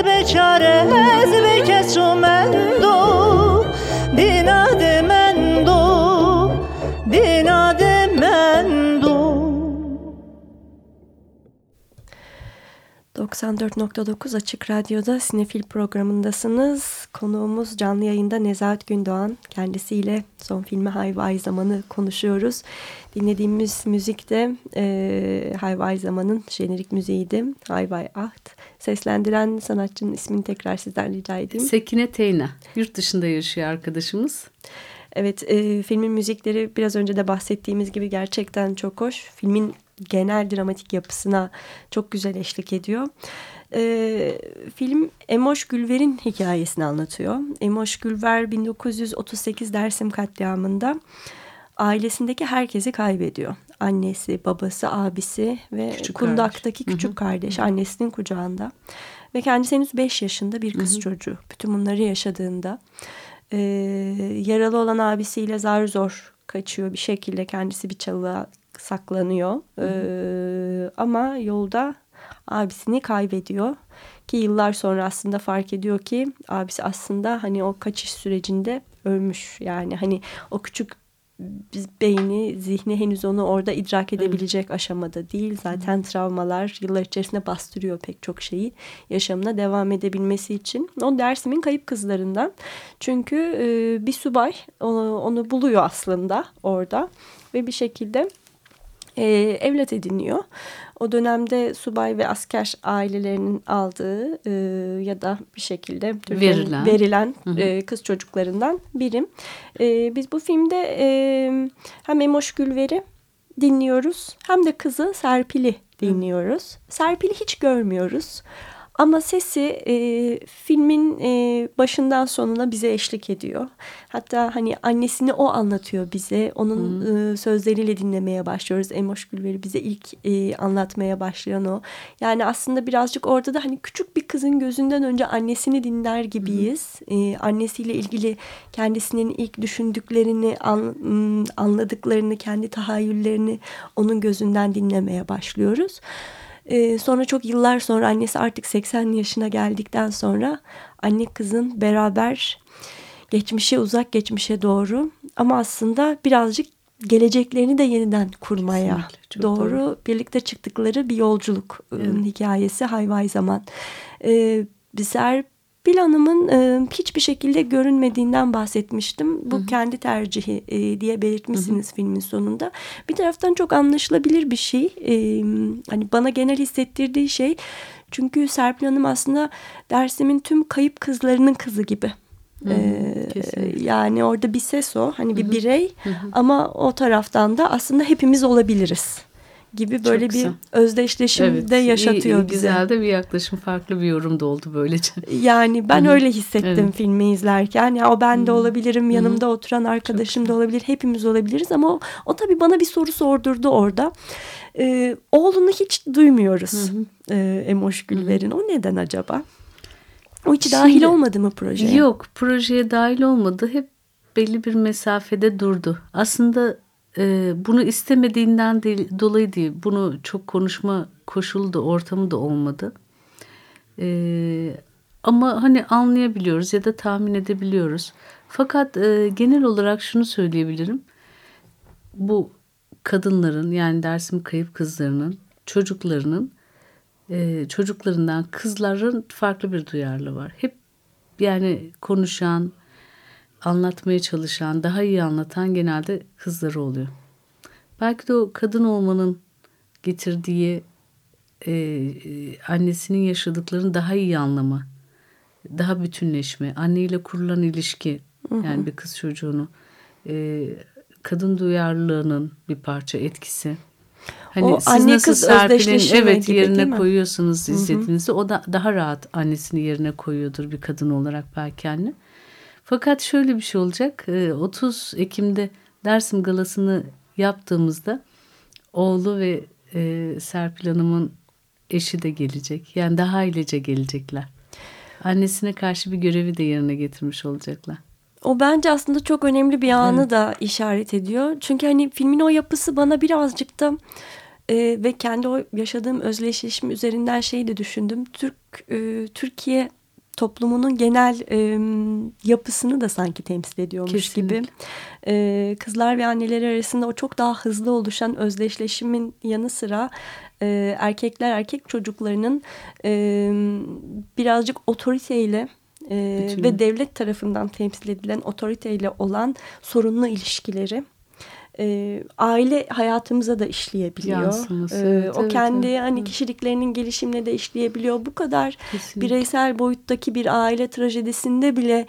بیچاره از کس رو من 94.9 Açık Radyo'da Sinefil programındasınız. Konuğumuz canlı yayında Nezahat Gündoğan. Kendisiyle son filmi Hayvay Zaman'ı konuşuyoruz. Dinlediğimiz müzik de e, Hayvay Zaman'ın jenerik müziğiydi. Hayvay Aht. Seslendiren sanatçının ismini tekrar sizden rica edeyim. Sekine Teyna. Yurt dışında yaşıyor arkadaşımız. Evet, e, filmin müzikleri biraz önce de bahsettiğimiz gibi gerçekten çok hoş. Filmin genel dramatik yapısına çok güzel eşlik ediyor. E, film Emoş Gülver'in hikayesini anlatıyor. Emoş Gülver 1938 Dersim katliamında ailesindeki herkesi kaybediyor. Annesi, babası, abisi ve küçük Kundak'taki kardeş. küçük kardeş annesinin kucağında. Ve kendisi henüz 5 yaşında bir kız Hı -hı. çocuğu. Bütün bunları yaşadığında e, yaralı olan abisiyle zar zor kaçıyor bir şekilde kendisi bir çalığa saklanıyor. Ee, ama yolda abisini kaybediyor. Ki yıllar sonra aslında fark ediyor ki abisi aslında hani o kaçış sürecinde ölmüş. Yani hani o küçük beyni, zihni henüz onu orada idrak edebilecek evet. aşamada değil. Zaten travmalar yıllar içerisinde bastırıyor pek çok şeyi yaşamına devam edebilmesi için. O Dersim'in kayıp kızlarından. Çünkü e, bir subay onu, onu buluyor aslında orada ve bir şekilde e, evlat ediniyor. O dönemde subay ve asker ailelerinin aldığı e, ya da bir şekilde verilen, verilen E, kız çocuklarından birim. E, biz bu filmde e, hem Emoş Gülver'i dinliyoruz hem de kızı Serpil'i dinliyoruz. Serpil'i hiç görmüyoruz. Ama sesi e, filmin e, başından sonuna bize eşlik ediyor. Hatta hani annesini o anlatıyor bize. Onun e, sözleriyle dinlemeye başlıyoruz. Emoş Gülver'i bize ilk e, anlatmaya başlayan o. Yani aslında birazcık orada da hani küçük bir kızın gözünden önce annesini dinler gibiyiz. E, annesiyle ilgili kendisinin ilk düşündüklerini, an, anladıklarını, kendi tahayyüllerini onun gözünden dinlemeye başlıyoruz. Ee, sonra çok yıllar sonra annesi artık 80 yaşına geldikten sonra anne kızın beraber geçmişe uzak geçmişe doğru ama aslında birazcık geleceklerini de yeniden kurmaya doğru, doğru birlikte çıktıkları bir yolculuk evet. hikayesi Hayvay Zaman. Ee, bizler Hanım'ın e, hiçbir şekilde görünmediğinden bahsetmiştim. Bu Hı -hı. kendi tercihi e, diye belirtmişsiniz Hı -hı. filmin sonunda. Bir taraftan çok anlaşılabilir bir şey. E, hani bana genel hissettirdiği şey. Çünkü Serpil Hanım aslında Dersim'in tüm kayıp kızlarının kızı gibi. Hı ee, yani orada bir ses o hani bir birey hı hı. ama o taraftan da aslında hepimiz olabiliriz gibi böyle Çok bir güzel. özdeşleşim evet, de yaşatıyor iyi, bize. Güzel de bir yaklaşım farklı bir yorum da oldu böylece. Yani ben Hı -hı. öyle hissettim evet. filmi izlerken. Ya o ben de olabilirim, yanımda Hı -hı. oturan arkadaşım da olabilir, hepimiz olabiliriz ama o, o tabii bana bir soru sordurdu orada. Ee, oğlunu hiç duymuyoruz Hı -hı. Ee, Emoş Gülver'in. O neden acaba? O hiç Şimdi, dahil olmadı mı projeye? Yok projeye dahil olmadı. Hep belli bir mesafede durdu. Aslında e, bunu istemediğinden değil, dolayı değil. Bunu çok konuşma koşulu da ortamı da olmadı. E, ama hani anlayabiliyoruz ya da tahmin edebiliyoruz. Fakat e, genel olarak şunu söyleyebilirim. Bu kadınların yani dersim kayıp kızlarının çocuklarının e, çocuklarından kızların farklı bir duyarlı var. Hep yani konuşan, anlatmaya çalışan, daha iyi anlatan genelde kızları oluyor. Belki de o kadın olmanın getirdiği e, annesinin yaşadıklarını daha iyi anlama, daha bütünleşme, anneyle kurulan ilişki hı hı. yani bir kız çocuğunu e, kadın duyarlılığının bir parça etkisi. Hani o siz anne nasıl kız Serpil'in evet gibi, yerine koyuyorsunuz izlediğinizde o da daha rahat annesini yerine koyuyordur bir kadın olarak belki anne. Fakat şöyle bir şey olacak. 30 ee, Ekim'de Dersim galasını yaptığımızda oğlu ve e, Serpil Hanım'ın eşi de gelecek. Yani daha ailece gelecekler. Annesine karşı bir görevi de yerine getirmiş olacaklar. O bence aslında çok önemli bir anı evet. da işaret ediyor. Çünkü hani filmin o yapısı bana birazcık da e, ve kendi o yaşadığım özdeşleşim üzerinden şeyi de düşündüm. Türk e, Türkiye toplumunun genel e, yapısını da sanki temsil ediyormuş Kesinlikle. gibi. E, kızlar ve anneler arasında o çok daha hızlı oluşan özdeşleşimin yanı sıra e, erkekler erkek çocuklarının e, birazcık otoriteyle e, ve devlet tarafından temsil edilen otoriteyle olan sorunlu ilişkileri e, aile hayatımıza da işleyebiliyor. E, o evet, kendi evet. hani kişiliklerinin gelişimine de işleyebiliyor. Bu kadar Kesinlikle. bireysel boyuttaki bir aile trajedisinde bile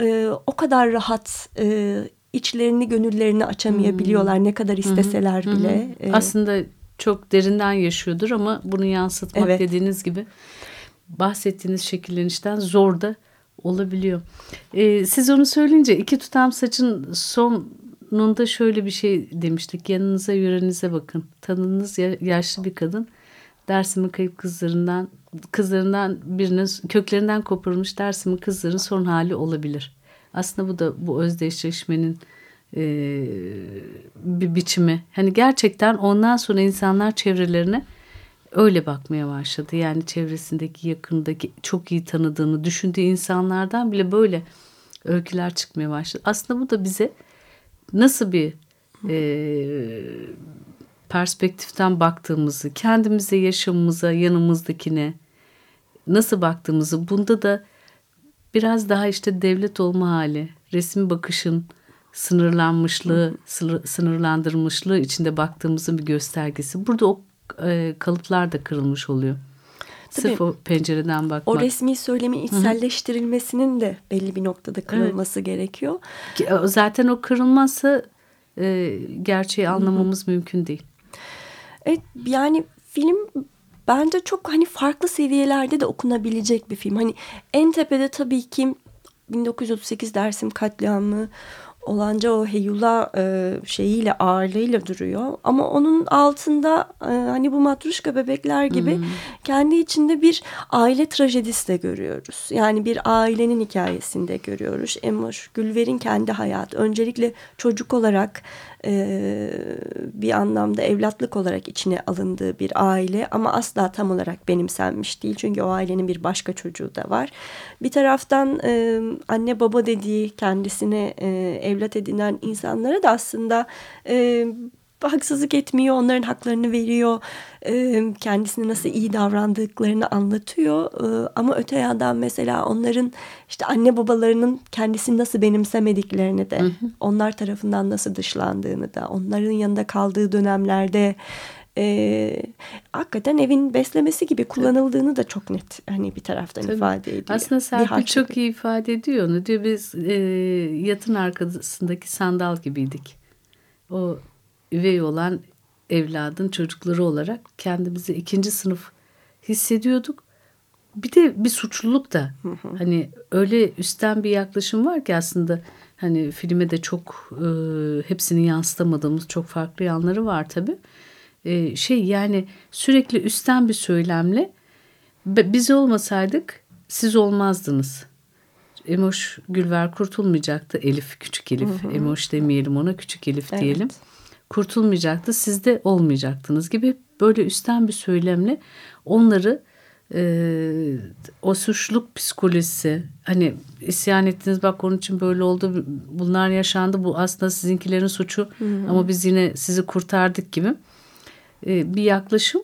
e, o kadar rahat e, içlerini gönüllerini açamayabiliyorlar hmm. ne kadar isteseler hmm. bile. Hmm. E, Aslında çok derinden yaşıyordur ama bunu yansıtmak evet. dediğiniz gibi bahsettiğiniz şekillenişten zor da olabiliyor. Ee, siz onu söyleyince iki tutam saçın son Nunda şöyle bir şey demiştik. Yanınıza yörenize bakın. Tanınız yaşlı bir kadın. Dersim'in kayıp kızlarından kızlarından birinin köklerinden koparılmış Dersim'in kızların son hali olabilir. Aslında bu da bu özdeşleşmenin e, bir biçimi. Hani gerçekten ondan sonra insanlar çevrelerine öyle bakmaya başladı. Yani çevresindeki yakındaki çok iyi tanıdığını düşündüğü insanlardan bile böyle öyküler çıkmaya başladı. Aslında bu da bize nasıl bir e, perspektiften baktığımızı, kendimize, yaşamımıza, yanımızdakine nasıl baktığımızı bunda da biraz daha işte devlet olma hali, resim bakışın sınırlanmışlığı, sınırlandırılmışlığı içinde baktığımızın bir göstergesi. Burada o e, kalıplar da kırılmış oluyor. Tabii, Sırf o pencereden bakmak. O resmi söylemin içselleştirilmesinin de belli bir noktada kırılması evet. gerekiyor. Zaten o kırılmazsa e, gerçeği anlamamız Hı -hı. mümkün değil. Evet yani film bence çok hani farklı seviyelerde de okunabilecek bir film. Hani en tepede tabii ki 1938 Dersim katliamı olanca o heyula e, şeyiyle ağırlığıyla duruyor. Ama onun altında e, hani bu matruşka bebekler gibi hmm. kendi içinde bir aile trajedisi de görüyoruz. Yani bir ailenin hikayesinde görüyoruz. Emoş Gülver'in kendi hayatı. Öncelikle çocuk olarak e, bir anlamda evlatlık olarak içine alındığı bir aile ama asla tam olarak benimsenmiş değil. Çünkü o ailenin bir başka çocuğu da var. Bir taraftan e, anne baba dediği kendisine e, evlat edinen insanlara da aslında e, haksızlık etmiyor, onların haklarını veriyor, kendisine nasıl iyi davrandıklarını anlatıyor. Ama öte yandan mesela onların işte anne babalarının kendisini nasıl benimsemediklerini de, hı hı. onlar tarafından nasıl dışlandığını da, onların yanında kaldığı dönemlerde e, hakikaten evin beslemesi gibi kullanıldığını da çok net hani bir taraftan Tabii. ifade ediyor. Aslında Serpil çok iyi ifade ediyor onu. Diyor biz e, yatın arkasındaki sandal gibiydik. O üvey olan evladın çocukları olarak kendimizi ikinci sınıf hissediyorduk. Bir de bir suçluluk da hani öyle üstten bir yaklaşım var ki aslında hani filme de çok e, hepsini yansıtamadığımız çok farklı yanları var tabii. E, şey yani sürekli üstten bir söylemle biz olmasaydık siz olmazdınız. Emoş Gülver kurtulmayacaktı. Elif küçük Elif. Hı hı. Emoş demeyelim ona küçük Elif evet. diyelim kurtulmayacaktı, siz de olmayacaktınız gibi böyle üstten bir söylemle onları e, o suçluluk psikolojisi hani isyan ettiniz bak onun için böyle oldu bunlar yaşandı bu aslında sizinkilerin suçu hı hı. ama biz yine sizi kurtardık gibi e, bir yaklaşım.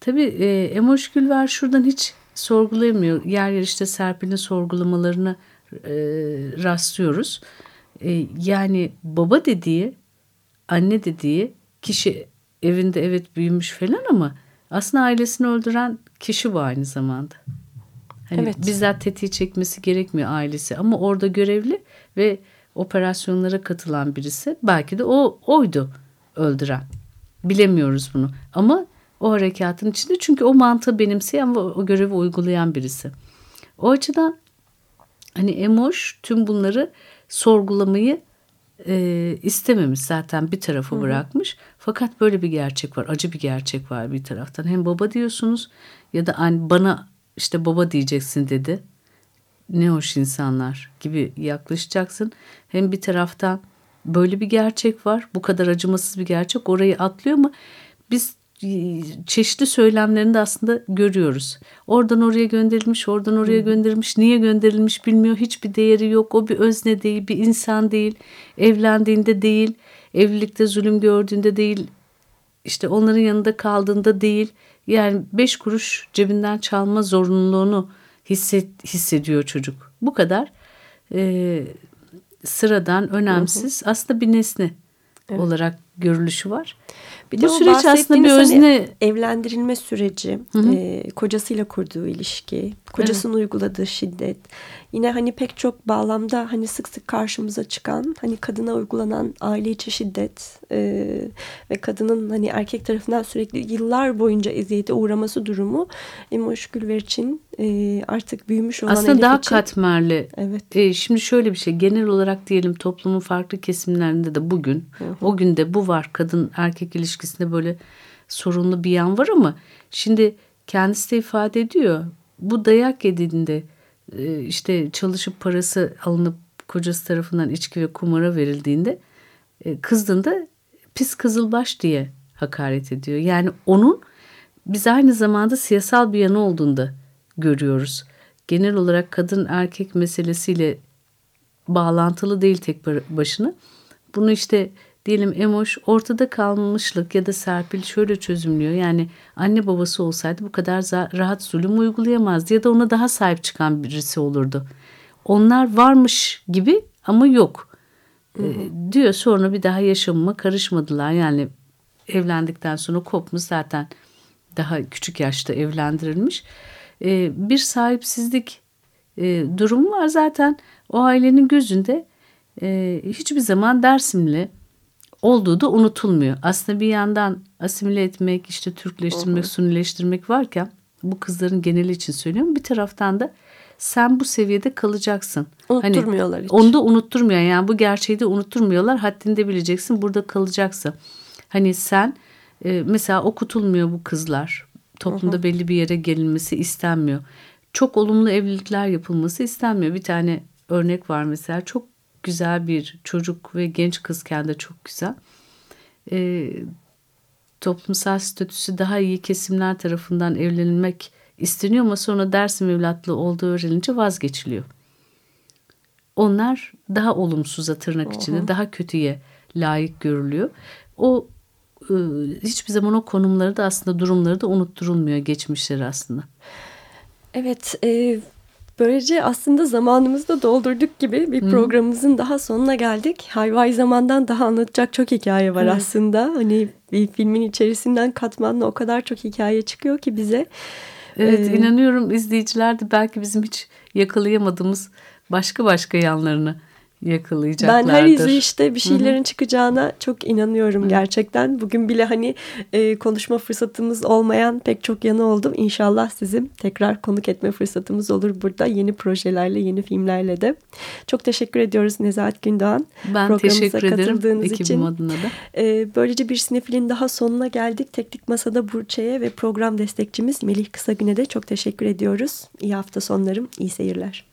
Tabii e, Emoş Gülver şuradan hiç sorgulayamıyor. Yer yer işte Serpil'in sorgulamalarını e, rastlıyoruz. E, yani baba dediği anne dediği kişi evinde evet büyümüş falan ama aslında ailesini öldüren kişi bu aynı zamanda. Hani evet. bizzat tetiği çekmesi gerekmiyor ailesi ama orada görevli ve operasyonlara katılan birisi. Belki de o oydu öldüren. Bilemiyoruz bunu ama o harekatın içinde çünkü o mantığı benimseyen ve o görevi uygulayan birisi. O açıdan hani Emoş tüm bunları sorgulamayı e, istememiş zaten bir tarafı Hı-hı. bırakmış. Fakat böyle bir gerçek var, acı bir gerçek var bir taraftan. Hem baba diyorsunuz ya da hani bana işte baba diyeceksin dedi. Ne hoş insanlar gibi yaklaşacaksın. Hem bir taraftan böyle bir gerçek var. Bu kadar acımasız bir gerçek orayı atlıyor mu? Biz çeşitli söylemlerini de aslında görüyoruz. Oradan oraya gönderilmiş, oradan oraya gönderilmiş. Niye gönderilmiş bilmiyor. Hiçbir değeri yok. O bir özne değil, bir insan değil. Evlendiğinde değil, evlilikte zulüm gördüğünde değil. işte onların yanında kaldığında değil. Yani beş kuruş cebinden çalma zorunluluğunu hisset, hissediyor çocuk. Bu kadar e, sıradan, önemsiz aslında bir nesne evet. olarak görülüşü var. Bir Bu de süreç aslında bir özne hani evlendirilme süreci, E, kocasıyla kurduğu ilişki, kocasının evet. uyguladığı şiddet. Yine hani pek çok bağlamda hani sık sık karşımıza çıkan hani kadına uygulanan aile içi şiddet e, ve kadının hani erkek tarafından sürekli yıllar boyunca eziyete uğraması durumu Emoş Gülver için e, artık büyümüş olan Aslında daha için. katmerli. Evet. E, şimdi şöyle bir şey genel olarak diyelim toplumun farklı kesimlerinde de bugün hı hı. o günde bu var kadın erkek ilişkisinde böyle sorunlu bir yan var ama şimdi kendisi de ifade ediyor bu dayak yediğinde e, işte çalışıp parası alınıp kocası tarafından içki ve kumara verildiğinde e, kızdığında pis kızılbaş diye hakaret ediyor. Yani onun biz aynı zamanda siyasal bir yanı olduğunda görüyoruz. Genel olarak kadın erkek meselesiyle bağlantılı değil tek başına. Bunu işte diyelim Emoş ortada kalmışlık ya da Serpil şöyle çözümlüyor. Yani anne babası olsaydı bu kadar rahat zulüm uygulayamazdı ya da ona daha sahip çıkan birisi olurdu. Onlar varmış gibi ama yok hı hı. E, diyor sonra bir daha yaşamıma karışmadılar. Yani evlendikten sonra kopmuş zaten daha küçük yaşta evlendirilmiş. E, bir sahipsizlik e, durumu var zaten o ailenin gözünde e, hiçbir zaman Dersimli olduğu da unutulmuyor. Aslında bir yandan asimile etmek, işte Türkleştirmek, Sunileştirmek varken bu kızların geneli için söylüyorum. Bir taraftan da sen bu seviyede kalacaksın. Unutturmuyorlar hani, hiç. Onu da unutturmuyor. Yani bu gerçeği de unutturmuyorlar. Haddini bileceksin. Burada kalacaksın. Hani sen e, mesela okutulmuyor bu kızlar. Toplumda hı belli bir yere gelinmesi istenmiyor. Çok olumlu evlilikler yapılması istenmiyor. Bir tane örnek var mesela. Çok güzel bir çocuk ve genç kızken de çok güzel. E, toplumsal statüsü daha iyi kesimler tarafından evlenilmek isteniyor ama sonra Dersim evlatlığı olduğu öğrenince vazgeçiliyor. Onlar daha olumsuza tırnak içinde Oha. daha kötüye layık görülüyor. O e, hiçbir zaman o konumları da aslında durumları da unutturulmuyor geçmişleri aslında. Evet e, böylece aslında zamanımızı da doldurduk gibi bir programımızın daha sonuna geldik. Hayvai zamandan daha anlatacak çok hikaye var evet. aslında. Hani bir filmin içerisinden katmanla o kadar çok hikaye çıkıyor ki bize. Evet ee, inanıyorum izleyiciler de belki bizim hiç yakalayamadığımız başka başka yanlarını yakalayacaklardır. Ben her izleyişte bir şeylerin Hı-hı. çıkacağına çok inanıyorum Hı-hı. gerçekten. Bugün bile hani e, konuşma fırsatımız olmayan pek çok yanı oldum. İnşallah sizin tekrar konuk etme fırsatımız olur burada yeni projelerle, yeni filmlerle de. Çok teşekkür ediyoruz Nezahat Gündoğan. Ben teşekkür ederim ekibim adına da. E, böylece bir sinefilin daha sonuna geldik. Teknik Masada Burçe'ye ve program destekçimiz Melih Kısagün'e de çok teşekkür ediyoruz. İyi hafta sonlarım, iyi seyirler.